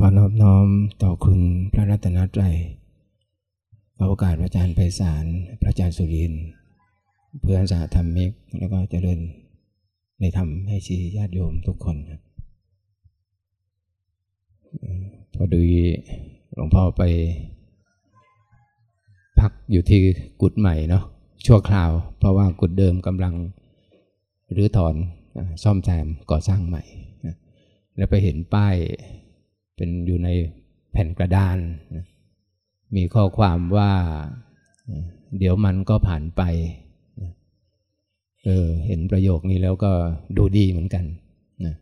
ขอนอบน้อมต่อคุณพระรัตนตรัยขอโอกาสพระอาจารย์ไพศาล พระอาจารย์สุริน เพื่อนสาธรรมิก แล้วก็เจริญในธรรมให้ชีญาติโยมทุกคน พอดูหลวงพ่อไป พักอยู่ที่กุดใหม่เนาะ ชั่วคราว เพราะว่ากุดเดิมกำลังรื้อถอนซ่อมแซมก่อสร้างใหม่ แล้วไปเห็นป้าย เป็นอยู่ในแผ่นกระดาน มีข้อความว่า เดี๋ยวมันก็ผ่านไป เออ เห็นประโยคนี้แล้วก็ดูดีเหมือนกันนะ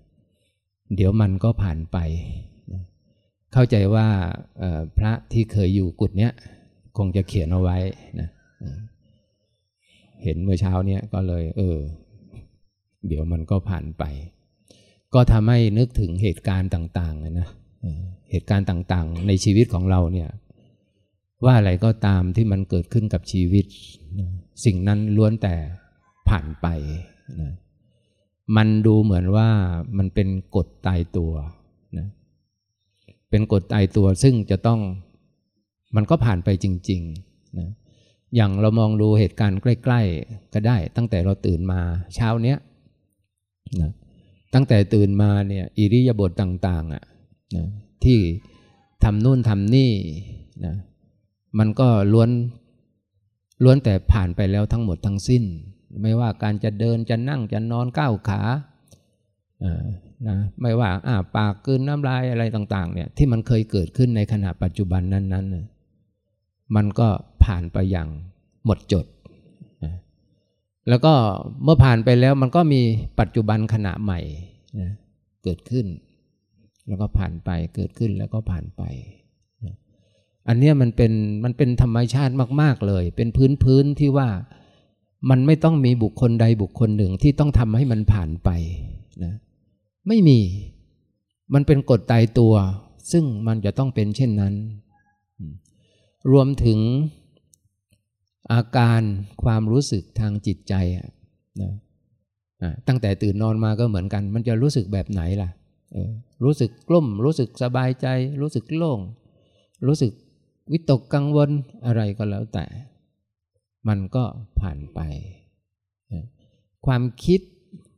เดี๋ยวมันก็ผ่านไป เข้าใจว่าพระที่เคยอยู่กุฏเนี้ยคงจะเขียนเอาไว้นะเห็นเมื่อเช้าเนี้ยก็เลย เออ เดี๋ยวมันก็ผ่านไป ก็ทำให้นึกถึงเหตุการณ์ต่าง ๆ นะ เหตุการณ์ต่างๆ ในชีวิตของเราเนี่ยว่าอะไรก็ตามที่มันเกิดขึ้นกับชีวิต สิ่งนั้นล้วนแต่ผ่านไปนะมันดูเหมือนว่ามันเป็นกฎตายตัวนะเป็นกฎตายตัวซึ่งจะต้องมันก็ผ่านไปจริงๆนะอย่างเรามองดูเหตุการณ์ใกล้ ๆ ก็ได้ ตั้งแต่เราตื่นมาเช้าเนี้ยนะตั้งแต่ตื่นมาเนี่ยอิริยาบถต่าง ๆอะ นะที่ทำนู่นทำนี่นะมันก็ล้วนล้วนแต่ผ่านไปแล้วทั้งหมดทั้งสิ้น ไม่ว่าการจะเดินจะนั่งจะนอนก้าวขานะไม่ว่าอ่าปากกืนน้ำลายอะไรต่าง ๆ เนี่ยที่มันเคยเกิดขึ้นในขณะปัจจุบันนั้นๆ มันก็ผ่านไปอย่างหมดจด แล้วก็เมื่อผ่านไปแล้วมันก็มีปัจจุบันขณะใหม่นะเกิดขึ้น แล้วก็ผ่านไปเกิดขึ้นแล้วก็ผ่านไป อันนี้มันเป็นมันเป็นธรรมชาติมาก ๆเลย เป็นพื้นพื้นที่ว่ามันไม่ต้องมีบุคคลใดบุคคลหนึ่งที่ต้องทำให้มันผ่านไปนะไม่มี มันเป็นกฎตายตัว ซึ่งมันจะต้องเป็นเช่นนั้น รวมถึงอาการความรู้สึกทางจิตใจนะตั้งแต่ตื่นนอนมาก็เหมือนกัน มันจะรู้สึกแบบไหนล่ะ รู้สึกกลุ่ม รู้สึกสบายใจ รู้สึกโล่ง รู้สึกวิตกกังวลอะไรก็แล้วแต่ มันก็ผ่านไป ความคิด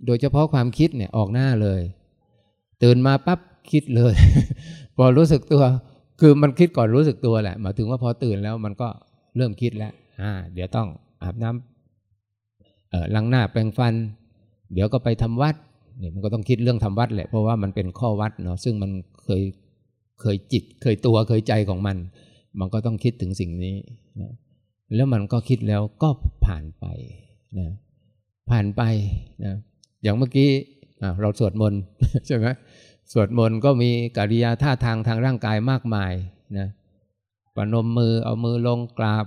โดยเฉพาะความคิดเนี่ยออกหน้าเลย ตื่นมาปั๊บคิดเลย พอรู้สึกตัว คือมันคิดก่อนรู้สึกตัวแหละหมายถึงว่าพอตื่นแล้วมันก็เริ่มคิดแล้วอ่า เดี๋ยวต้องอาบน้ำเออล้างหน้าแปรงฟัน เดี๋ยวก็ไปทำวัด เนี่ยมันก็ต้องคิดเรื่องทำวัดแหละเพราะว่ามันเป็นข้อวัดเนาะซึ่งมันเคยเคยจิตเคยตัวเคยใจของมัน มันก็ต้องคิดถึงสิ่งนี้นะแล้วมันก็คิดแล้วก็ผ่านไปนะผ่านไปนะอย่างเมื่อกี้เราสวดมนต์ใช่ไหมสวดมนต์ก็มีกิริยาท่าทางทางร่างกายมากมายนะปนมมือเอามือลงกราบ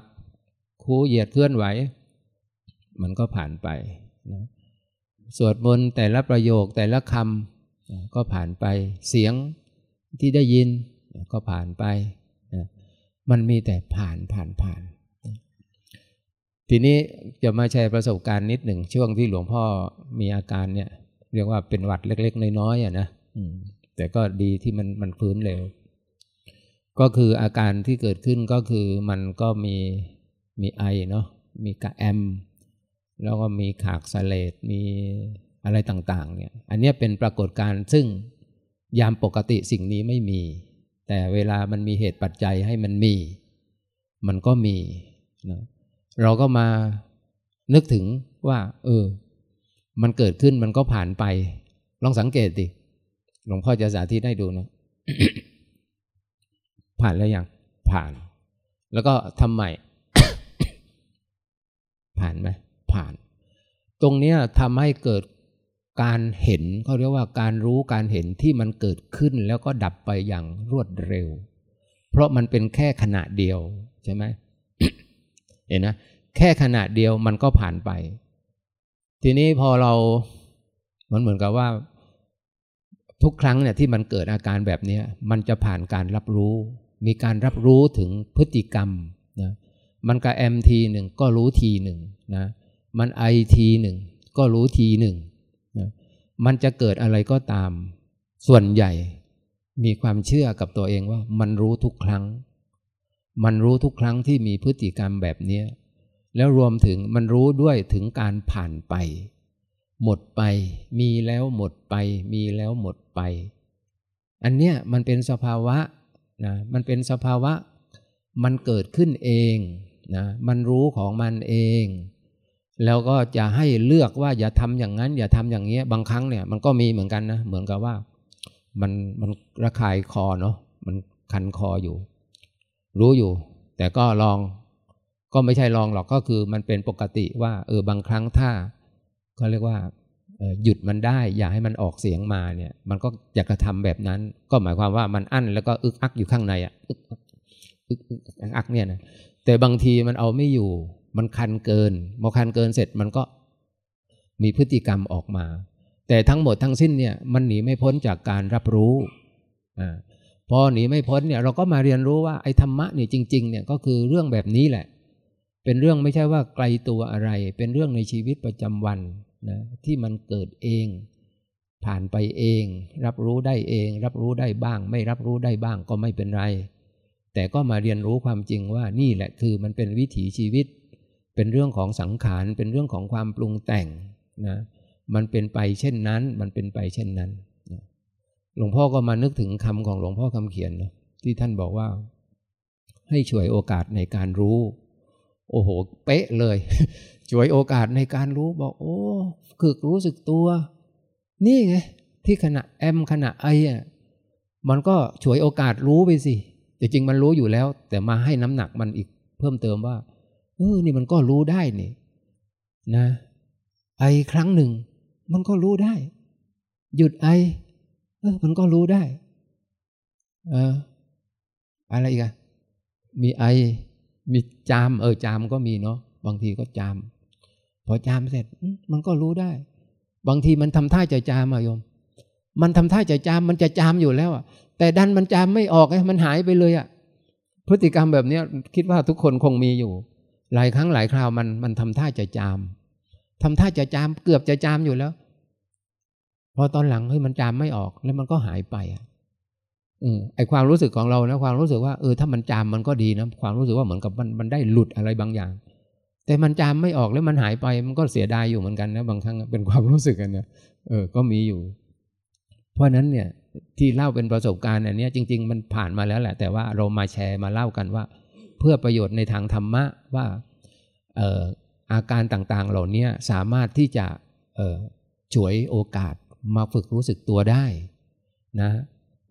คูเหยียดเคลื่อนไหว มันก็ผ่านไปนะ สวดมนต์แต่ละประโยคแต่ละคำก็ผ่านไปเสียงที่ได้ยินก็ผ่านไป มันมีแต่ผ่านผ่านผ่าน ทีนี้จะมาแชร์ประสบการณ์นิดหนึ่งช่วงที่หลวงพ่อมีอาการเนี่ย เรียกว่าเป็นหวัดเล็ก ๆ น้อยๆอะนะแต่ก็ดีที่มันมันฟื้นเร็ว ก็คืออาการที่เกิดขึ้นก็คือมันก็มีมีไอเนาะมีกระแอม แล้วก็มีขากสเลดมีอะไรต่างๆเนี่ยอันนี้เป็นปรากฏการณ์ซึ่งยามปกติสิ่งนี้ไม่มี แต่เวลามันมีเหตุปัจจัยให้มันมี มันก็มีนะเราก็มานึกถึงว่า เออ มันเกิดขึ้นมันก็ผ่านไป ลองสังเกตดิหลวงพ่อจะสาธิตให้ดูนะ ผ่านแล้วยังผ่าน แล้วก็ทำใหม่ ผ่านไหม ผ่าน ตรงนี้ทำให้เกิดการเห็นเขาเรียกว่าการรู้การเห็นที่มันเกิดขึ้นแล้วก็ดับไปอย่างรวดเร็ว เพราะมันเป็นแค่ขณะเดียวใช่ไหมเห็นนะแค่ขณะเดียวมันก็ผ่านไป ทีนี้พอเรามันเหมือนกับว่า ทุกครั้งเนี่ยที่มันเกิดอาการแบบนี้มันจะผ่านการรับรู้ มีการรับรู้ถึงพฤติกรรมนะมันกับแอมทีหนึ่งก็รู้ทีหนึ่งนะ มันไอทีหนึ่งก็รู้ทีหนึ่งนะมันจะเกิดอะไรก็ตาม ส่วนใหญ่มีความเชื่อกับตัวเองว่ามันรู้ทุกครั้ง มันรู้ทุกครั้งที่มีพฤติกรรมแบบนี้ แล้วรวมถึงมันรู้ด้วยถึงการผ่านไป หมดไป มีแล้วหมดไป มีแล้วหมดไป อันเนี้ยมันเป็นสภาวะนะมันเป็นสภาวะ มันเกิดขึ้นเองนะมันรู้ของมันเอง แล้วก็จะให้เลือกว่าอย่าทำอย่างนั้น อย่าทำอย่างนี้บางครั้งเนี่ยมันก็มีเหมือนกันนะเหมือนกับว่ามันมันระคายคอเนาะมันคันคออยู่ รู้อยู่ แต่ก็ลองก็ไม่ใช่ลองหรอกก็คือมันเป็นปกติว่า เออบางครั้งถ้าก็เรียกว่าหยุดมันได้ อย่าให้มันออกเสียงมาเนี่ย มันก็อยากจะทำแบบนั้น ก็หมายความว่ามันอั้นแล้วก็อึกอักอยู่ข้างในอะอึกอึกอึกอักเนี่ยนะแต่บางทีมันเอาไม่อยู่ มันคันเกินพอคันเกินเสร็จมันก็มีพฤติกรรมออกมา แต่ทั้งหมดทั้งสิ้นเนี่ยมันหนีไม่พ้นจากการรับรู้อ่าพอหนีไม่พ้นเนี่ยเราก็มาเรียนรู้ว่าไอ้ธรรมะเนี่ยจริงๆเนี่ยก็คือเรื่องแบบนี้แหละ เป็นเรื่องไม่ใช่ว่าไกลตัวอะไร เป็นเรื่องในชีวิตประจำวันนะที่มันเกิดเอง ผ่านไปเอง รับรู้ได้เอง รับรู้ได้บ้าง ไม่รับรู้ได้บ้างก็ไม่เป็นไร แต่ก็มาเรียนรู้ความจริงว่านี่แหละคือมันเป็นวิถีชีวิต เป็นเรื่องของสังขาร เป็นเรื่องของความปรุงแต่งนะมันเป็นไปเช่นนั้น มันเป็นไปเช่นนั้นหลวงพ่อก็มานึกถึงคำของหลวงพ่อคำเขียนนะที่ท่านบอกว่า ให้ช่วยโอกาสในการรู้ โอ้โห เป๊ะเลยช่วยโอกาสในการรู้บอก โอ้คือรู้สึกตัว นี่ไงที่ขณะแอมขณะไออะมันก็ช่วยโอกาสรู้ไปสิแต่จริงมันรู้อยู่แล้ว แต่มาให้น้ำหนักมันอีกเพิ่มเติมว่า เออนี่มันก็รู้ได้นี่นะ ไอครั้งหนึ่ง มันก็รู้ได้ หยุดไอ เออ มันก็รู้ได้เอออะไรอีกอะมีไอ มีจาม เออจามก็มีเนาะบางทีก็จาม พอจามเสร็จ มันก็รู้ได้ บางทีมันทำท่าจะจามอะโยม มันทำท่าจะจามมันจะจามอยู่แล้วอะแต่ดันมันจามไม่ออกไงมันหายไปเลยอะพฤติกรรมแบบเนี้ยคิดว่าทุกคนคงมีอยู่ หลายครั้งหลายคราวมันมันทำท่าจะจาม ทำท่าจะจาม เกือบจะจามอยู่แล้ว พอตอนหลังเฮ้ยมันจามไม่ออก แล้วมันก็หายไปอะอืมไอความรู้สึกของเรานะความรู้สึกว่าเออถ้ามันจามมันก็ดีนะความรู้สึกว่าเหมือนกับมันมันได้หลุดอะไรบางอย่าง แต่มันจามไม่ออกแล้วมันหายไปมันก็เสียดายอยู่เหมือนกันนะบางครั้งเป็นความรู้สึกกันนะเออก็มีอยู่ เพราะนั้นเนี่ยที่เล่าเป็นประสบการณ์อันนี้จริง ๆ มันผ่านมาแล้วแหละ แต่ว่าเรามาแชร์มาเล่ากันว่า เพื่อประโยชน์ในทางธรรมะว่าเอ่อาการต่างๆ เหล่านี้สามารถที่จะฉวยโอกาสมาฝึกรู้สึกตัวได้นะ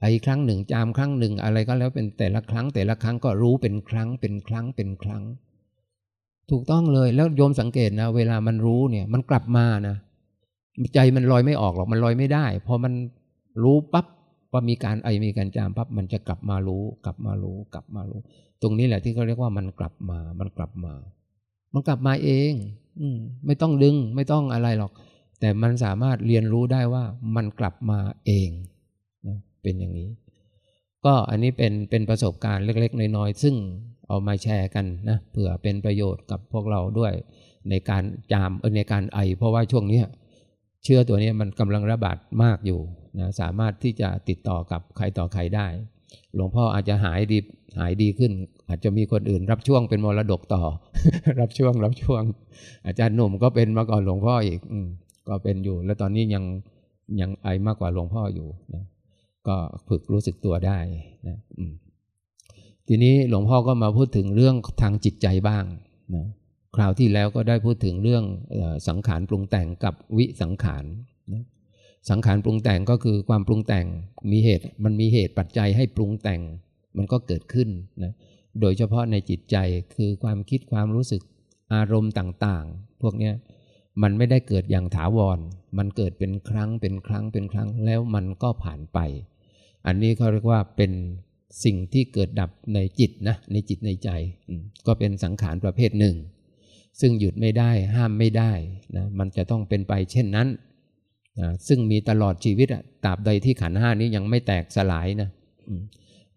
ไอครั้งหนึ่งจามครั้งหนึ่งอะไรก็แล้วเป็นแต่ละครั้ง แต่ละครั้งก็รู้เป็นครั้งเป็นครั้งเป็นครั้ง ถูกต้องเลยแล้วโยมสังเกตนะ เวลามันรู้เนี่ยมันกลับมานะใจมันลอยไม่ออกหรอกมันลอยไม่ได้พอมันรู้ปั๊บ ว่ามีการไอมีการจามปั๊บมันจะกลับมารู้ กลับมารู้ กลับมารู้ ตรงนี้แหละที่เขาเรียกว่ามันกลับมา มันกลับมา มันกลับมาเอง อืไม่ต้องดึง ไม่ต้องอะไรหรอก แต่มันสามารถเรียนรู้ได้ว่ามันกลับมาเองเป็นอย่างนี้ ก็อันนี้เป็นเป็นประสบการณ์เล็ก ๆ น้อยๆซึ่งเอามาแชร์กันนะเผื่อเป็นประโยชน์กับพวกเราด้วยในการจามในการไอ เพราะว่าช่วงนี้ เชื้อตัวนี้มันกำลังระบาดมากอยู่นะสามารถที่จะติดต่อกับใครต่อใครได้ หลวงพ่ออาจจะหายดีหายดีขึ้น อาจจะมีคนอื่นรับช่วงเป็นมรดกต่อ รับช่วงรับช่วง อาจารย์หนุ่มก็เป็นมาก่อนหลวงพ่ออีกอก็เป็นอยู่ แล้วตอนนี้ยังยังไอมากกว่าหลวงพ่ออยู่นะก็ฝึกรู้สึกตัวได้นะทีนี้หลวงพ่อก็มาพูดถึงเรื่องทางจิตใจบ้างนะ คราวที่แล้วก็ได้พูดถึงเรื่องสังขารปรุงแต่งกับวิสังขารสังขารปรุงแต่งก็คือความปรุงแต่งมีเหตุมันมีเหตุปัจจัยให้ปรุงแต่งมันก็เกิดขึ้นนะโดยเฉพาะในจิตใจคือความคิดความรู้สึกอารมณ์ต่างๆ พวกนี้มันไม่ได้เกิดอย่างถาวร มันเกิดเป็นครั้งเป็นครั้งเป็นครั้งแล้วมันก็ผ่านไป อันนี้เขาเรียกว่าเป็นสิ่งที่เกิดดับในจิตนะในจิตในใจ ก็เป็นสังขารประเภทหนึ่ง ซึ่งหยุดไม่ได้ห้ามไม่ได้นะมันจะต้องเป็นไปเช่นนั้นนะซึ่งมีตลอดชีวิตตราบใดที่ขันห้านี้ยังไม่แตกสลายนะ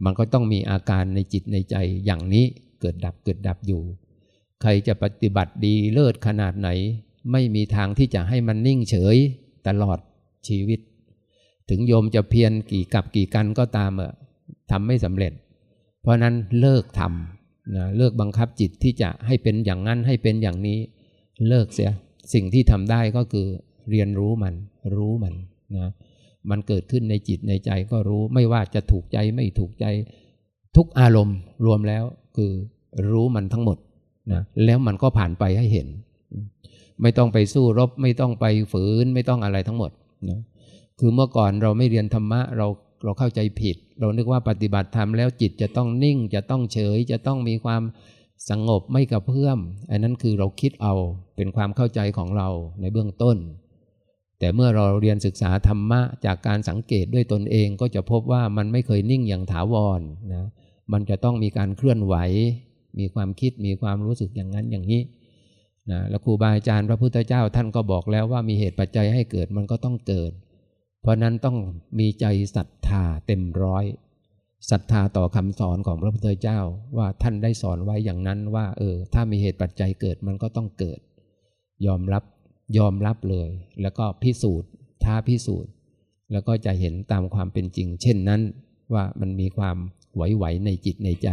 มันก็ต้องมีอาการในจิตในใจอย่างนี้เกิดดับเกิดดับอยู่ ใครจะปฏิบัติดีเลิศขนาดไหน ไม่มีทางที่จะให้มันนิ่งเฉยตลอดชีวิต ถึงโยมจะเพียรกี่กับกี่กันก็ตามเอะทำไม่สำเร็จ เพราะนั้นเลิกทำ นะเลิกบังคับจิตที่จะให้เป็นอย่างนั้นให้เป็นอย่างนี้ เลิกเสีย สิ่งที่ทำได้ก็คือเรียนรู้มัน รู้มันนะมันเกิดขึ้นในจิตในใจก็รู้ไม่ว่าจะถูกใจไม่ถูกใจ ทุกอารมณ์รวมแล้วคือรู้มันทั้งหมดนะแล้วมันก็ผ่านไปให้เห็น ไม่ต้องไปสู้รบ ไม่ต้องไปฝืน ไม่ต้องอะไรทั้งหมดนะคือเมื่อก่อนเราไม่เรียนธรรมะเรา เราเข้าใจผิด เรานึกว่าปฏิบัติธรรมแล้วจิตจะต้องนิ่งจะต้องเฉย จะต้องมีความสงบไม่กระเพื่อม อันนั้นคือเราคิดเอาเป็นความเข้าใจของเราในเบื้องต้น แต่เมื่อเราเรียนศึกษาธรรมะจากการสังเกตด้วยตนเองก็จะพบว่ามันไม่เคยนิ่งอย่างถาวรนะมันจะต้องมีการเคลื่อนไหว มีความคิดมีความรู้สึกอย่างนั้นอย่างนี้นะแล้วครูบาอาจารย์พระพุทธเจ้าท่านก็บอกแล้วว่ามีเหตุปัจจัยให้เกิดมันก็ต้องเกิด เพราะนั้นต้องมีใจศรัทธาเต็มร้อยศรัทธาต่อคำสอนของพระพุทธเจ้าว่าท่านได้สอนไว้อย่างนั้นว่า เออ ถ้ามีเหตุปัจจัยเกิดมันก็ต้องเกิด ยอมรับยอมรับเลย แล้วก็พิสูจน์ ท้าพิสูจน์ แล้วก็จะเห็นตามความเป็นจริง เช่นนั้น ว่ามันมีความไหวๆในจิตในใจ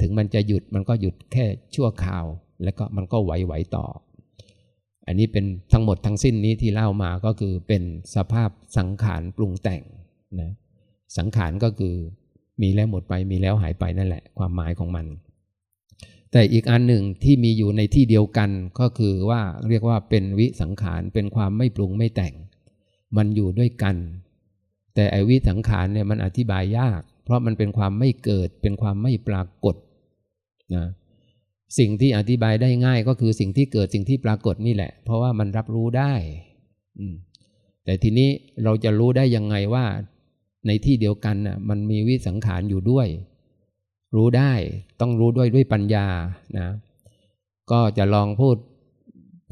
ถึงมันจะหยุดมันก็หยุดแค่ชั่วคราว แล้วก็มันก็ไหวๆต่อ อันนี้เป็นทั้งหมดทั้งสิ้นนี้ที่เล่ามาก็คือเป็นสภาพสังขารปรุงแต่งนะสังขารก็คือมีแล้วหมดไปมีแล้วหายไปนั่นแหละ ความหมายของมัน แต่อีกอันหนึ่งที่มีอยู่ในที่เดียวกันก็คือว่าเรียกว่าเป็นวิสังขารเป็นความไม่ปรุงไม่แต่ง มันอยู่ด้วยกัน แต่ไอวิสังขารเนี่ยมันอธิบายยาก เพราะมันเป็นความไม่เกิดเป็นความไม่ปรากฏนะ สิ่งที่อธิบายได้ง่ายก็คือสิ่งที่เกิดสิ่งที่ปรากฏนี่แหละ เพราะว่ามันรับรู้ได้แต่ทีนี้เราจะรู้ได้ยังไงว่า ในที่เดียวกันน่ะ มันมีวิสังขารอยู่ด้วย รู้ได้ต้องรู้ด้วยด้วยปัญญานะ ก็จะลองพูด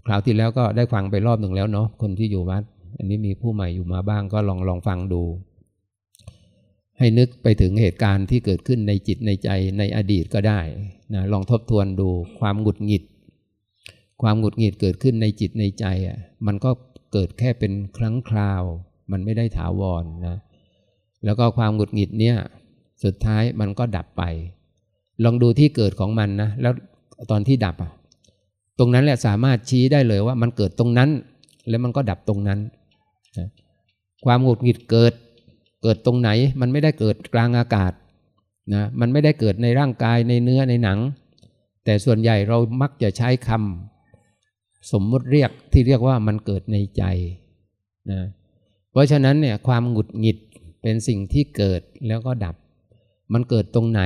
คราวที่แล้วก็ได้ฟังไปรอบหนึ่งแล้วเนาะคนที่อยู่วัด อันนี้มีผู้ใหม่อยู่มาบ้างก็ลองลองฟังดู ให้นึกไปถึงเหตุการณ์ที่เกิดขึ้นในจิตในใจในอดีตก็ได้ นะลองทบทวนดูความหงุดหงิด ความหงุดหงิดเกิดขึ้นในจิตในใจอะมันก็เกิดแค่เป็นครั้งคราว มันไม่ได้ถาวรนนะแล้วก็ความหงุดหงิดเนี่ยสุดท้ายมันก็ดับไป ลองดูที่เกิดของมันนะแล้วตอนที่ดับอะตรงนั้นแหละสามารถชี้ได้เลยว่ามันเกิดตรงนั้น แล้วมันก็ดับตรงนั้นนะความหงุดหงิดเกิด เกิดตรงไหน มันไม่ได้เกิดกลางอากาศ นะมันไม่ได้เกิดในร่างกายในเนื้อในหนัง แต่ส่วนใหญ่เรามักจะใช้คำสมมุติเรียกที่เรียกว่ามันเกิดในใจนะเพราะฉะนั้นเนี่ยความหงุดหงิดเป็นสิ่งที่เกิดแล้วก็ดับ มันเกิดตรงไหน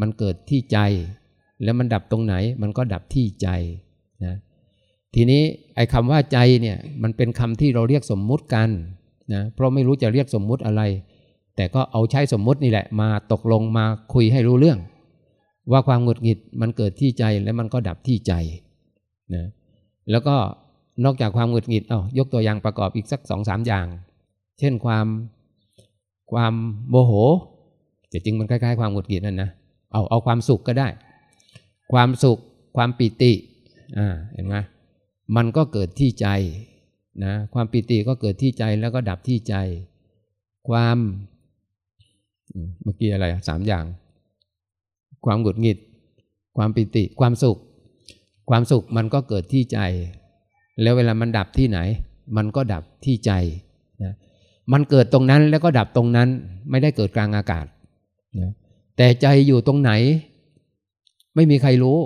มันเกิดที่ใจ แล้วมันดับตรงไหน มันก็ดับที่ใจนะทีนี้ไอ้คำว่าใจเนี่ยมันเป็นคำที่เราเรียกสมมุติกันนะเพราะไม่รู้จะเรียกสมมุติอะไร แต่ก็เอาใช้สมมุตินี่แหละมาตกลงมาคุยให้รู้เรื่อง ว่าความหงุดหงิดมันเกิดที่ใจแล้วมันก็ดับที่ใจนะแล้วก็นอกจากความหงุดหงิดเอายกตัวอย่างประกอบอีกสักสองสามอย่าง เช่นความความโมโหแต่จริงมันคล้ายๆความหงุดหงิดนั่นนะเอาเอาความสุขก็ได้ ความสุขความปิติอ่าเห็นไหมมันก็เกิดที่ใจนะความปิติก็เกิดที่ใจแล้วก็ดับที่ใจ ความ เมื่อกี้อะไรสามอย่าง ความหงุดหงิด ความปิติ ความสุข ความสุขมันก็เกิดที่ใจ แล้วเวลามันดับที่ไหน มันก็ดับที่ใจนะมันเกิดตรงนั้นแล้วก็ดับตรงนั้น ไม่ได้เกิดกลางอากาศนะแต่ใจอยู่ตรงไหน ไม่มีใครรู้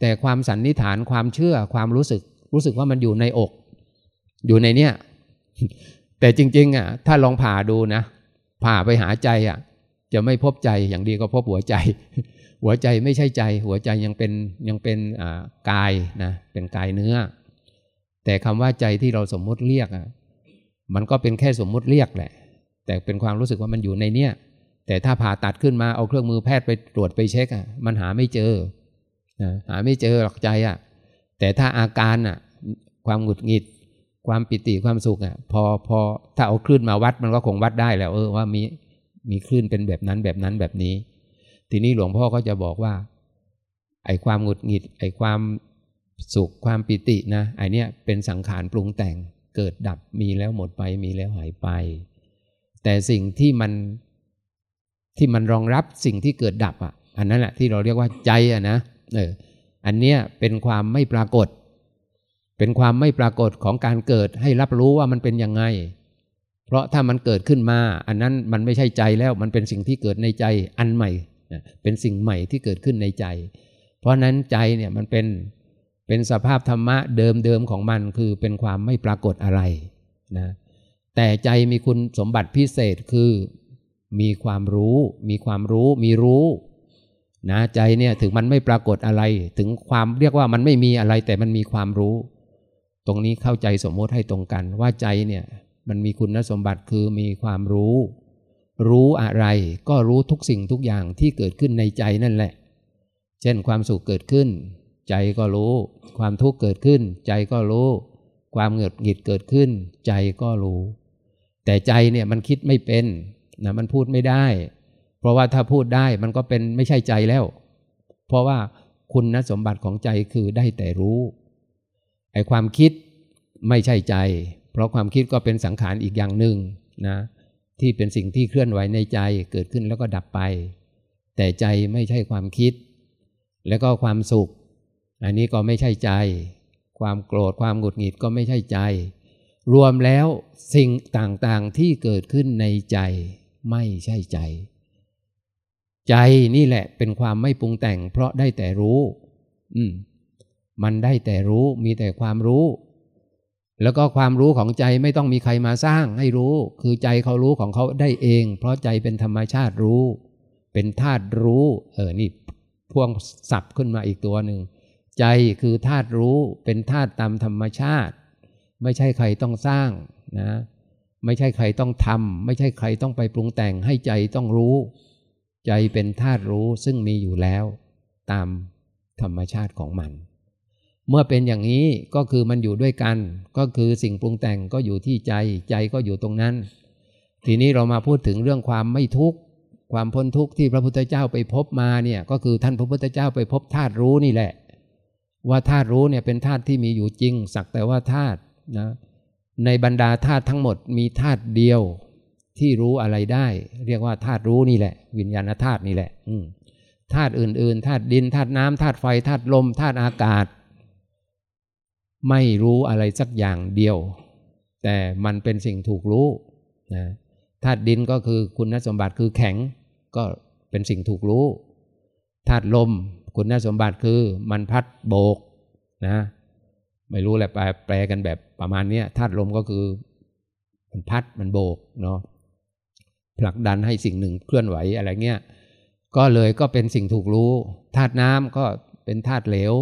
แต่ความสันนิษฐานความเชื่อความรู้สึก รู้สึกว่ามันอยู่ในอก อยู่ในเนี้ยแต่จริง ๆ อะ ถ้าลองผ่าดูนะผ่าไปหาใจอะ จะไม่พบใจอย่างดีก็พบหัวใจ หัวใจไม่ใช่ใจ หัวใจยังเป็นยังเป็นกายนะเป็นกายเนื้อ แต่คำว่าใจที่เราสมมติเรียกอะมันก็เป็นแค่สมมติเรียกแหละ แต่เป็นความรู้สึกว่ามันอยู่ในเนี้ยแต่ถ้าผ่าตัดขึ้นมาเอาเครื่องมือแพทย์ไปตรวจไปเช็คอะมันหาไม่เจอหาไม่เจอหลักใจอะแต่ถ้าอาการอะความหงุดหงิด ความปิติความสุขอะพอพอถ้าเอาคลื่นมาวัดมันก็คงวัดได้แล้วเออว่ามี มีคลื่นเป็นแบบนั้นแบบนั้นแบบนี้ ทีนี้หลวงพ่อก็จะบอกว่า ไอ้ความหงุดหงิด ไอ้ความสุขความปิตินะไอเนี้ยเป็นสังขารปรุงแต่งเกิดดับมีแล้วหมดไปมีแล้วหายไป แต่สิ่งที่มันที่มันรองรับสิ่งที่เกิดดับอะ อันนั้นแหละที่เราเรียกว่าใจอะนะเอออันเนี้ยเป็นความไม่ปรากฏ เป็นความไม่ปรากฏของการเกิดให้รับรู้ว่ามันเป็นยังไง เพราะถ้ามันเกิดขึ้นมา อันนั้นมันไม่ใช่ใจแล้วมันเป็นสิ่งที่เกิดในใจอันใหม่ เป็นสิ่งใหม่ที่เกิดขึ้นในใจ เพราะนั้นใจเนี่ยมันเป็นเป็นสภาพธรรมะเดิมๆของมันคือเป็นความไม่ปรากฏอะไรนะแต่ใจมีคุณสมบัติพิเศษคือมีความรู้ มีความรู้ มีรู้นะใจเนี่ยถึงมันไม่ปรากฏอะไร ถึงความเรียกว่ามันไม่มีอะไรแต่มันมีความรู้ ตรงนี้เข้าใจสมมติให้ตรงกันว่าใจเนี่ย มันมีคุณสมบัติคือมีความรู้ รู้อะไรก็รู้ทุกสิ่งทุกอย่างที่เกิดขึ้นในใจนั่นแหละ เช่นความสุขเกิดขึ้น ใจก็รู้ ความทุกข์เกิดขึ้น ใจก็รู้ ความเหงืดหงิดเกิดขึ้น ใจก็รู้ แต่ใจเนี่ยมันคิดไม่เป็นนะมันพูดไม่ได้ เพราะว่าถ้าพูดได้มันก็เป็นไม่ใช่ใจแล้ว เพราะว่าคุณสมบัติของใจคือได้แต่รู้ไอ้ความคิดไม่ใช่ใจ เพราะความคิดก็เป็นสังขารอีกอย่างหนึ่งนะที่เป็นสิ่งที่เคลื่อนไหวในใจเกิดขึ้นแล้วก็ดับไป แต่ใจไม่ใช่ความคิด แล้วก็ความสุข อันนี้ก็ไม่ใช่ใจ ความโกรธความหงุดหงิดก็ไม่ใช่ใจ รวมแล้วสิ่งต่างๆที่เกิดขึ้นในใจ ไม่ใช่ใจ ใจนี่แหละเป็นความไม่ปรุงแต่ง เพราะได้แต่รู้ อืมมันได้แต่รู้มีแต่ความรู้ แล้วก็ความรู้ของใจไม่ต้องมีใครมาสร้างให้รู้ คือใจเขารู้ของเขาได้เอง เพราะใจเป็นธรรมชาติรู้ เป็นธาตุรู้ เออนี่พ่วงสับขึ้นมาอีกตัวหนึ่ง ใจคือธาตุรู้ เป็นธาตุตามธรรมชาติ ไม่ใช่ใครต้องสร้างนะ ไม่ใช่ใครต้องทำไม่ใช่ใครต้องไปปรุงแต่งให้ใจต้องรู้ ใจเป็นธาตุรู้ซึ่งมีอยู่แล้ว ตามธรรมชาติของมัน เมื่อเป็นอย่างนี้ก็คือมันอยู่ด้วยกัน ก็คือสิ่งปรุงแต่งก็อยู่ที่ใจใจก็อยู่ตรงนั้น ทีนี้เรามาพูดถึงเรื่องความไม่ทุกข์ความพ้นทุกข์ที่พระพุทธเจ้าไปพบมาเนี่ยก็คือท่านพระพุทธเจ้าไปพบธาตุรู้นี่แหละ ว่าธาตุรู้เนี่ยเป็นธาตุที่มีอยู่จริง สักแต่ว่าธาตุนะในบรรดาธาตุทั้งหมดมีธาตุเดียวที่รู้อะไรได้ เรียกว่าธาตุรู้นี่แหละ วิญญาณธาตุนี่แหละธาตุอื่นๆธาตุดินธาตุน้ำธาตุไฟธาตุลมธาตุอากาศ ไม่รู้อะไรสักอย่างเดียว แต่มันเป็นสิ่งถูกรู้นะธาตุดินก็คือคุณสมบัติคือแข็งก็เป็นสิ่งถูกรู้ธาตุลม คุณสมบัติคือมันพัดโบกนะไม่รู้แหละแปลแปลกันแบบประมาณนี้ธาตุลมก็คือมันพัดมันโบกเนาะผลักดันให้สิ่งหนึ่งเคลื่อนไหวอะไรเงี้ยก็เลยก็เป็นสิ่งถูกรู้ธาตุน้ำก็เป็นธาตุเหลว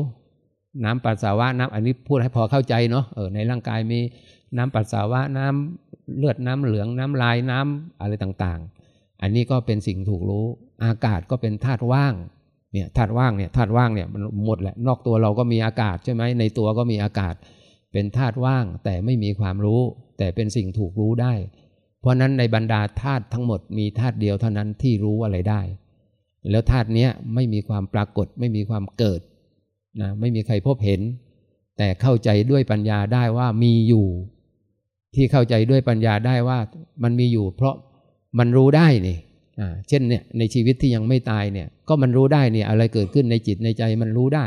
น้ำปัสสาวะน้ำอันนี้พูดให้พอเข้าใจเนาะเออในร่างกายมีน้ำปัสสาวะน้ำเลือดน้ำเหลืองน้ำลายน้ำอะไรต่างๆ อันนี้ก็เป็นสิ่งถูกรู้ อากาศก็เป็นธาตุว่างเนี่ยธาตุว่างเนี่ยธาตุว่างเนี่ยมันหมดแหละนอกตัวเราก็มีอากาศใช่ไหมในตัวก็มีอากาศ เป็นธาตุว่างแต่ไม่มีความรู้ แต่เป็นสิ่งถูกรู้ได้ เพราะนั้นในบรรดาธาตุทั้งหมดมีธาตุเดียวเท่านั้นที่รู้อะไรได้ แล้วธาตุเนี้ยไม่มีความปรากฏไม่มีความเกิด นะไม่มีใครพบเห็น แต่เข้าใจด้วยปัญญาได้ว่ามีอยู่ ที่เข้าใจด้วยปัญญาได้ว่ามันมีอยู่ เพราะมันรู้ได้นี่เช่นเนี่ยในชีวิตที่ยังไม่ตายเนี่ย ก็มันรู้ได้เนี่ย อะไรเกิดขึ้นในจิตในใจมันรู้ได้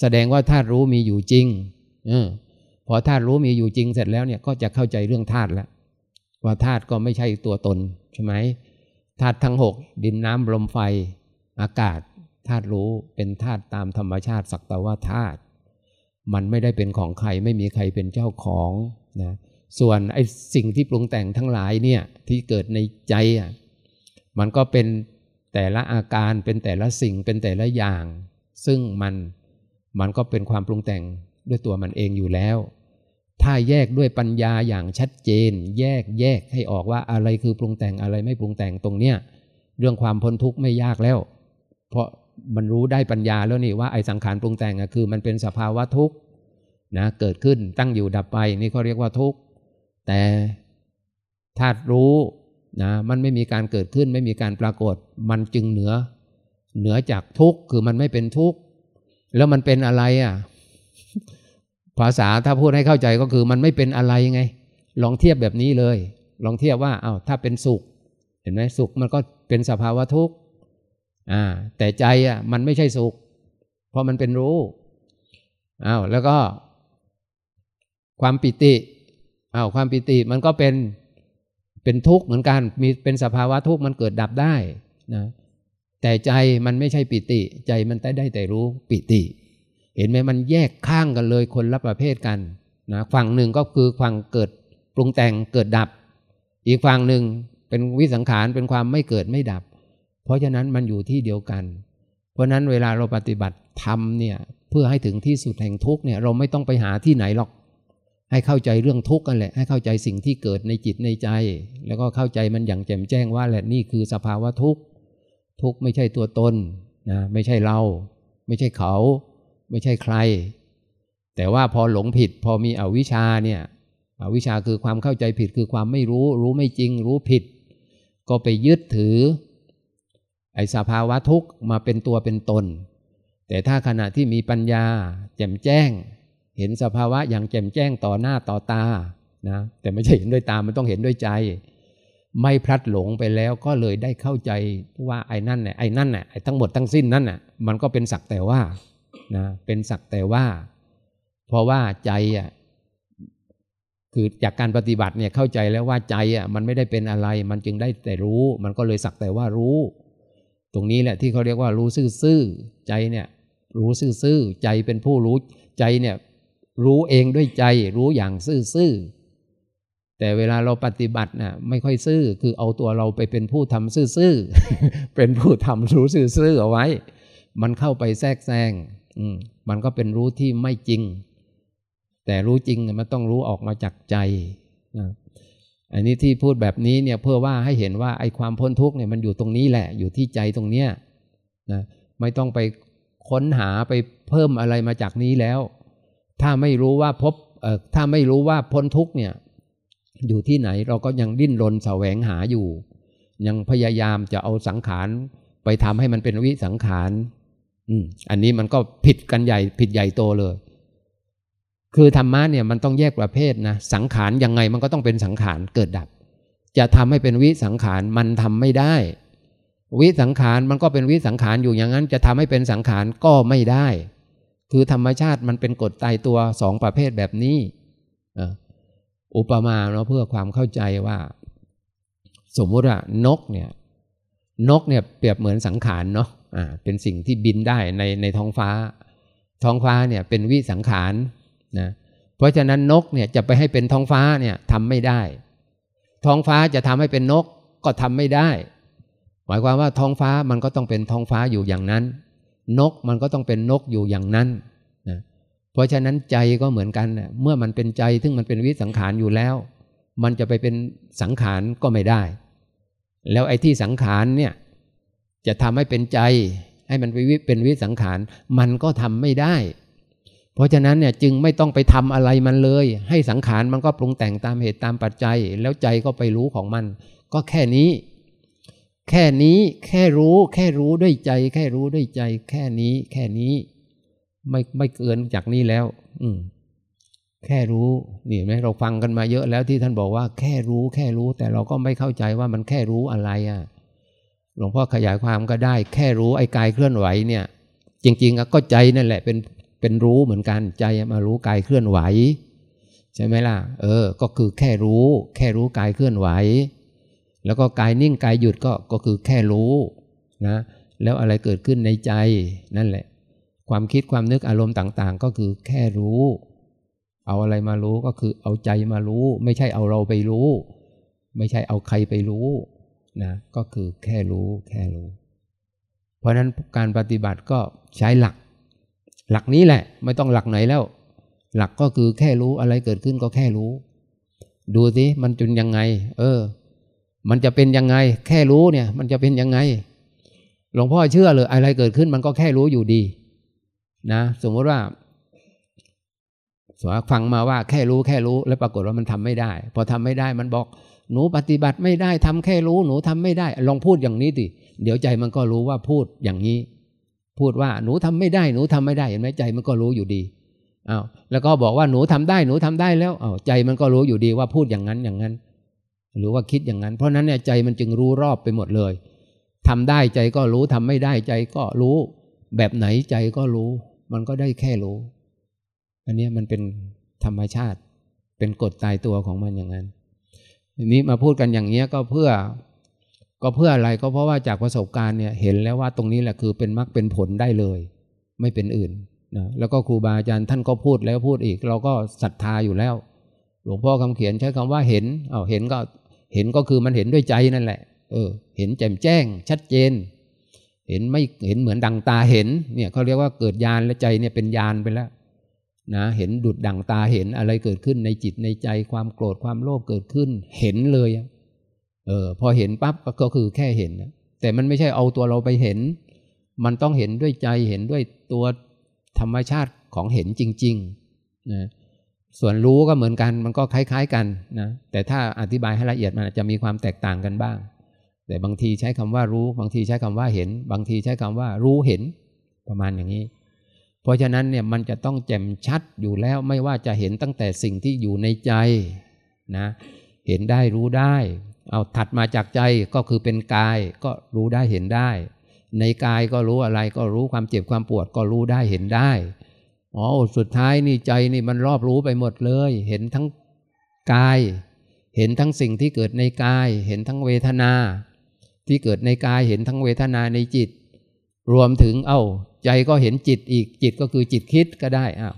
แสดงว่าธาตุรู้มีอยู่จริงออพอธาตุรู้มีอยู่จริงเสร็จแล้วเนี่ยก็จะเข้าใจเรื่องธาตุแล้วว่าธาตุก็ไม่ใช่ตัวตนใช่ไหมธาตุทั้งหกดินน้ำลมไฟอากาศ ธาตุรู้เป็นธาตุตามธรรมชาติสักแต่ว่าธาตุมันไม่ได้เป็นของใครไม่มีใครเป็นเจ้าของนะส่วนไอ้สิ่งที่ปรุงแต่งทั้งหลายเนี่ยที่เกิดในใจอะมันก็เป็นแต่ละอาการเป็นแต่ละสิ่งเป็นแต่ละอย่าง ซึ่งมันมันก็เป็นความปรุงแต่งด้วยตัวมันเองอยู่แล้ว ถ้าแยกด้วยปัญญาอย่างชัดเจน แยกแยกให้ออกว่าอะไรคือปรุงแต่งอะไรไม่ปรุงแต่งตรงเนี้ยเรื่องความพ้นทุกข์ไม่ยากแล้ว เพราะ มันรู้ได้ปัญญาแล้วนี่ว่าไอ้สังขารปรุงแต่งอะคือ มันเป็นสภาวะทุกข์นะเกิดขึ้นตั้งอยู่ดับไปนี่เขาเรียกว่าทุกข์แต่ธาตุรู้นะมันไม่มีการเกิดขึ้นไม่มีการปรากฏ มันจึงเหนือ เหนือจากทุกข์คือมันไม่เป็นทุกข์แล้วมันเป็นอะไรอะภาษาถ้าพูดให้เข้าใจก็คือมันไม่เป็นอะไรไง ลองเทียบแบบนี้เลย ลองเทียบว่าเอา้าถ้าเป็นสุข เห็นไหมสุขมันก็เป็นสภาวะทุกข์ อ่าแต่ใจอะมันไม่ใช่สุข เพราะมันเป็นรู้อ้าวแล้วก็ ความปิติอ้าวความปิติมันก็เป็นเป็นทุกข์เหมือนกันมีเป็นสภาวะทุกข์มันเกิดดับได้นะแต่ใจมันไม่ใช่ปิติ ใจมันได้ได้แต่รู้ปิติ เห็นไหมมันแยกข้างกันเลยคนละประเภทกันนะฝั่งหนึ่งก็คือฝั่งเกิดปรุงแต่งเกิดดับ อีกฝั่งหนึ่งเป็นวิสังขารเป็นความไม่เกิดไม่ดับ เพราะฉะนั้นมันอยู่ที่เดียวกัน เพราะนั้นเวลาเราปฏิบัติธรรมเนี่ยเพื่อให้ถึงที่สุดแห่งทุกเนี่ยเราไม่ต้องไปหาที่ไหนหรอก ให้เข้าใจเรื่องทุกข์กันแหละ ให้เข้าใจสิ่งที่เกิดในจิตในใจ แล้วก็เข้าใจมันอย่างแจ่มแจ้งว่าแหละนี่คือสภาวะทุกข์ทุกข์ไม่ใช่ตัวตนนะไม่ใช่เรา ไม่ใช่เขา ไม่ใช่ใคร แต่ว่าพอหลงผิดพอมีอวิชชาเนี่ยอวิชชาคือความเข้าใจผิดคือความไม่รู้ รู้ไม่จริง รู้ผิด ก็ไปยึดถือ ไอ้สภาวะทุกข์มาเป็นตัวเป็นตน แต่ถ้าขณะที่มีปัญญา แจ่มแจ้ง เห็นสภาวะอย่างแจ่มแจ้งต่อหน้าต่อตานะแต่ไม่ใช่เห็นด้วยตามันต้องเห็นด้วยใจ ไม่พลัดหลงไปแล้วก็เลยได้เข้าใจว่าไอ้นั่นเนี่ยไอ้นั่นเนี่ยไอ้ทั้งหมดทั้งสิ้นนั่นน่ะมันก็เป็นสักแต่ว่านะเป็นสักแต่ว่า เพราะว่าใจอะคือจากการปฏิบัติเนี่ยเข้าใจแล้วว่าใจอะมันไม่ได้เป็นอะไร มันจึงได้แต่รู้ มันก็เลยสักแต่ว่ารู้ ตรงนี้แหละที่เขาเรียกว่ารู้ซื่อๆใจเนี่ยรู้ซื่อๆใจเป็นผู้รู้ใจเนี่ยรู้เองด้วยใจรู้อย่างซื่อๆแต่เวลาเราปฏิบัตินะ่ะไม่ค่อยซื่อคือเอาตัวเราไปเป็นผู้ทำซื่อๆเป็นผู้ทำรู้ซื่อๆเอาไว้ มันเข้าไปแทรกแซงมันก็เป็นรู้ที่ไม่จริง แต่รู้จริงมันต้องรู้ออกมาจากใจนะ อันนี้ที่พูดแบบนี้เนี่ยเพื่อว่าให้เห็นว่าไอ้ความพ้นทุกข์เนี่ยมันอยู่ตรงนี้แหละอยู่ที่ใจตรงเนี้ยนะไม่ต้องไปค้นหาไปเพิ่มอะไรมาจากนี้แล้ว ถ้าไม่รู้ว่าพบเอ่อถ้าไม่รู้ว่าพ้นทุกข์เนี่ยอยู่ที่ไหนเราก็ยังดิ้นรนแสวงหาอยู่ ยังพยายามจะเอาสังขารไปทำให้มันเป็นวิสังขาร อืมอันนี้มันก็ผิดกันใหญ่ผิดใหญ่โตเลย คือธรรมะเนี่ยมันต้องแยกประเภทนะสังขารยังไงมันก็ต้องเป็นสังขารเกิดดับ จะทำให้เป็นวิสังขารมันทำไม่ได้ วิสังขารมันก็เป็นวิสังขารอยู่อย่างนั้น จะทำให้เป็นสังขารก็ไม่ได้ คือธรรมชาติมันเป็นกฎตายตัวสองประเภทแบบนี้อุปมาเนาะเพื่อความเข้าใจว่า สมมุติว่านกเนี่ยนกเนี่ยเปรียบเหมือนสังขารเนาะอ่าเป็นสิ่งที่บินได้ในในท้องฟ้า ท้องฟ้าเนี่ยเป็นวิสังขาร นะเพราะฉะนั้นนกเนี่ยจะไปให้เป็นท้องฟ้าเนี่ยทำไม่ได้ ท้องฟ้าจะทำให้เป็นนกก็ทำไม่ได้ หมายความว่าท้องฟ้ามันก็ต้องเป็นท้องฟ้าอยู่อย่างนั้น นกมันก็ต้องเป็นนกอยู่อย่างนั้นเพราะฉะนั้นใจก็เหมือนกันเมื่อมันเป็นใจซึ่งมันเป็นวิสังขารอยู่แล้ว มันจะไปเป็นสังขารก็ไม่ได้ แล้วไอ้ที่สังขารเนี่ยจะทำให้เป็นใจให้มันไปเป็นวิสังขาร มันก็ทำไม่ได้ เพราะฉะนั้นเนี่ยจึงไม่ต้องไปทำอะไรมันเลย ให้สังขารมันก็ปรุงแต่งตามเหตุตามปัจจัย แล้วใจก็ไปรู้ของมัน ก็แค่นี้ แค่นี้แค่รู้ แค่รู้ด้วยใจ แค่รู้ด้วยใจ แค่นี้ แค่นี้ ไม่ไม่เกินจากนี้แล้ว อืมแค่รู้นี่ไหมเราฟังกันมาเยอะแล้วที่ท่านบอกว่า แค่รู้แค่รู้ แต่เราก็ไม่เข้าใจว่ามันแค่รู้อะไรอะหลวงพ่อขยายความก็ได้ แค่รู้ไอ้กายเคลื่อนไหวเนี่ย จริง ๆ ก็ใจนั่นแหละเป็น เป็นรู้เหมือนกันใจมารู้กายเคลื่อนไหว ใช่ไหมล่ะ เออ ก็คือแค่รู้ แค่รู้กายเคลื่อนไหว แล้วก็กายนิ่งกายหยุดก็ก็คือแค่รู้นะแล้วอะไรเกิดขึ้นในใจนั่นแหละ ความคิดความนึกอารมณ์ต่าง ๆ ก็คือแค่รู้ เอาอะไรมารู้ก็คือเอาใจมารู้ ไม่ใช่เอาเราไปรู้ ไม่ใช่เอาใครไปรู้นะก็คือแค่รู้แค่รู้ เพราะนั้นการปฏิบัติก็ใช้หลัก หลักนี้แหละ ไม่ต้องหลักไหนแล้ว หลักก็คือแค่รู้อะไรเกิดขึ้นก็แค่รู้ ดูสิมันจนยังไง เออ มันจะเป็นยังไง แค่รู้เนี่ย มันจะเป็นยังไง หลวงพ่อเชื่อเลยอะไรเกิดขึ้นมันก็แค่รู้อยู่ดี นะ สมมติว่าสมฟังมาว่าแค่รู้แค่รู้ แล้วปรากฏว่ามันทำไม่ได้ พอทำไม่ได้มันบอก หนูปฏิบัติไม่ได้ทำแค่รู้ หนูทำไม่ได้ ลองพูดอย่างนี้ดิเดี๋ยวใจมันก็รู้ว่าพูดอย่างนี้ พูดว่าหนูทำไม่ได้หนูทำไม่ได้เห็นไหมใจมันก็รู้อยู่ดีอ้าวแล้วก็บอกว่าหนูทำได้หนูทำได้แล้วอ้าวใจมันก็รู้อยู่ดีว่าพูดอย่างนั้นอย่างนั้น หรือว่าคิดอย่างนั้น เพราะนั้นเนี่ยใจมันจึงรู้รอบไปหมดเลยทำได้ใจก็รู้ทำไม่ได้ใจก็รู้ แบบไหนใจก็รู้ มันก็ได้แค่รู้ อันนี้มันเป็นธรรมชาติ เป็นกฎตายตัวของมันอย่างนั้นทีนี้มาพูดกันอย่างเนี้ยก็เพื่อ ก็เพื่ออะไรก็เพราะว่าจากประสบการณ์เนี่ยเห็นแล้วว่าตรงนี้แหละคือเป็นมรรคเป็นผลได้เลย ไม่เป็นอื่นนะแล้วก็ครูบาอาจารย์ท่านก็พูดแล้วพูดอีก เราก็ศรัทธาอยู่แล้ว หลวงพ่อคำเขียนใช้คำว่าเห็นเอาเห็นก็เห็นก็คือมันเห็นด้วยใจนั่นแหละ เออ เห็นแจ่มแจ้ง ชัดเจน เห็นไม่เห็นเหมือนดังตาเห็นเนี่ยเขาเรียกว่าเกิดญาณและใจเนี่ยเป็นญาณไปแล้วนะเห็นดุดดังตาเห็นอะไรเกิดขึ้นในจิตในใจความโกรธความโลภเกิดขึ้น เห็นเลย เออพอเห็นปั๊บก็คือแค่เห็น แต่มันไม่ใช่เอาตัวเราไปเห็น มันต้องเห็นด้วยใจเห็นด้วยตัวธรรมชาติของเห็นจริงๆนะส่วนรู้ก็เหมือนกันมันก็คล้าย ๆกันนะแต่ถ้าอธิบายให้ละเอียดมันอาจจะมีความแตกต่างกันบ้าง แต่บางทีใช้คำว่ารู้ บางทีใช้คำว่าเห็น บางทีใช้คำว่ารู้เห็นประมาณอย่างนี้ เพราะฉะนั้นเนี่ยมันจะต้องแจ่มชัดอยู่แล้วไม่ว่าจะเห็นตั้งแต่สิ่งที่อยู่ในใจนะเห็นได้รู้ได้ เอาถัดมาจากใจก็คือเป็นกายก็รู้ได้เห็นได้ ในกายก็รู้อะไรก็รู้ความเจ็บความปวดก็รู้ได้เห็นได้อ๋อสุดท้ายนี่ใจนี่มันรอบรู้ไปหมดเลย เห็นทั้งกาย เห็นทั้งสิ่งที่เกิดในกาย เห็นทั้งเวทนา ที่เกิดในกายเห็นทั้งเวทนาในจิต รวมถึงเอา้า ใจก็เห็นจิตอีกจิตก็คือจิตคิดก็ได้อ้าว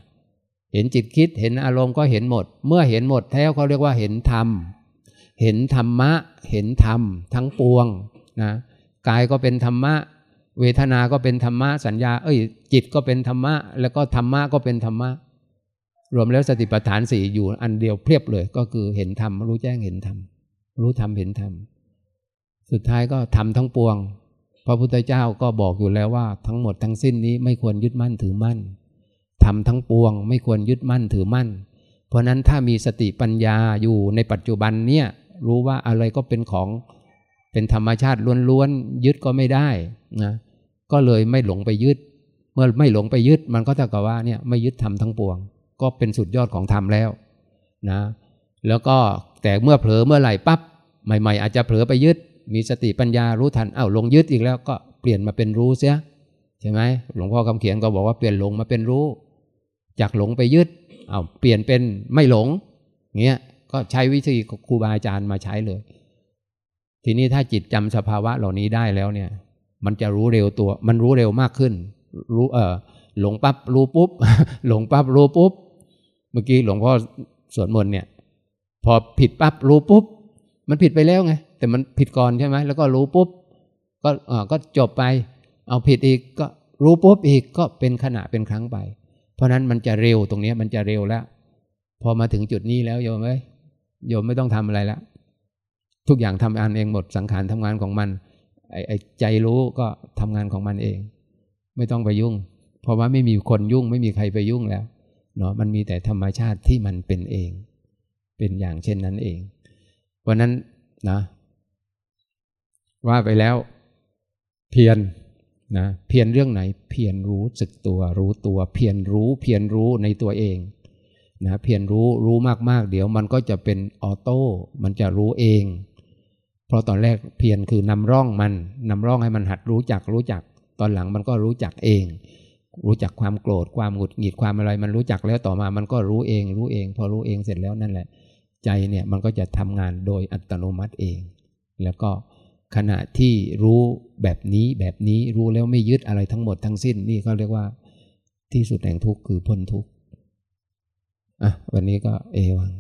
เห็นจิตคิดเห็นอารมณ์ก็เห็นหมด เมื่อเห็นหมดแท้เขาเรียกว่าเห็นธรรม เห็นธรรมะ เห็นธรรม ทั้งปวงนะกายก็เป็นธรรมะ เวทนา ก็เป็นธรรมะสัญญา เอ้ย จิตก็เป็นธรรมะ แล้วก็ธรรมะก็เป็นธรรมะ รวมแล้วสติปัฏฐานสี่อยู่อันเดียวเพียบเลย ก็คือเห็นธรรมรู้แจ้งเห็นธรรมรู้ธรรมเห็นธรรมสุดท้ายก็ทำทั้งปวง พระพุทธเจ้าก็บอกอยู่แล้วว่า ทั้งหมดทั้งสิ้นนี้ไม่ควรยึดมั่นถือมั่นทำทั้งปวง ไม่ควรยึดมั่นถือมั่น เพราะนั้นถ้ามีสติปัญญาอยู่ในปัจจุบันเนี่ย รู้ว่าอะไรก็เป็นของเป็นธรรมชาติล้วนๆยึดก็ไม่ได้นะก็เลยไม่หลงไปยึด เมื่อไม่หลงไปยึด มันก็เท่ากับว่าเนี่ยไม่ยึดธรรมทั้งปวง ก็เป็นสุดยอดของธรรมแล้วนะแล้วก็แต่เมื่อเผลอเมื่อไหร่ปั๊บใหม่ๆ อาจจะเผลอไปยึด มีสติปัญญารู้ทันเอ้าลงยึดอีกแล้วก็เปลี่ยนมาเป็นรู้เสียใช่ไหมหลวงพ่อคำเขียนก็บอกว่าเปลี่ยนหลงมาเป็นรู้ จากหลงไปยึดเอาเปลี่ยนเป็นไม่หลงเงี้ย ก็ใช้วิธีครูบาอาจารย์มาใช้เลย ทีนี้ถ้าจิตจำสภาวะเหล่านี้ได้แล้วเนี่ย มันจะรู้เร็วตัว มันรู้เร็วมากขึ้น รู้เออหลงปั๊บรู้ปุ๊บ หลงปั๊บรู้ปุ๊บ เมื่อกี้หลวงพ่อสวดมนต์เนี่ย พอผิดปั๊บรู้ปุ๊บ มันผิดไปแล้วไง แต่มันผิดก่อนใช่ไหมแล้วก็รู้ปุ๊บ ก็เออก็จบไป เอาผิดอีกก็รู้ปุ๊บอีกก็เป็นขณะเป็นครั้งไป เพราะนั้นมันจะเร็วตรงนี้มันจะเร็วแล้ว พอมาถึงจุดนี้แล้วโยมเอ้ย โยมไม่ต้องทำอะไรแล้วทุกอย่างทำงานเองหมดสังขารทำงานของมันไอ้ใจรู้ก็ทำงานของมันเอง ไม่ต้องไปยุ่ง เพราะว่าไม่มีคนยุ่ง ไม่มีใครไปยุ่งแล้วเนาะมันมีแต่ธรรมชาติที่มันเป็นเอง เป็นอย่างเช่นนั้นเอง เพราะนั้นนะ ว่าไปแล้ว เพียรนะเพียรเรื่องไหน เพียรรู้สึกตัว รู้ตัว เพียรรู้ เพียรรู้ในตัวเอง นะเพียรรู้รู้มากๆ เดี๋ยวมันก็จะเป็นออโต้มันจะรู้เอง เพราะตอนแรกเพียรคือนำร่องมันนำร่องให้มันหัดรู้จักรู้จัก ตอนหลังมันก็รู้จักเอง รู้จักความโกรธความหงุดหงิดความอะไร มันรู้จักแล้วต่อมามันก็รู้เอง รู้เอง พอรู้เองเสร็จแล้วนั่นแหละ ใจเนี่ยมันก็จะทำงานโดยอัตโนมัติเอง แล้วก็ขณะที่รู้แบบนี้แบบนี้รู้แล้วไม่ยึดอะไรทั้งหมดทั้งสิ้นนี่เขาเรียกว่าที่สุดแห่งทุกข์คือพ้นทุกข์ อะวันนี้ก็เอวัง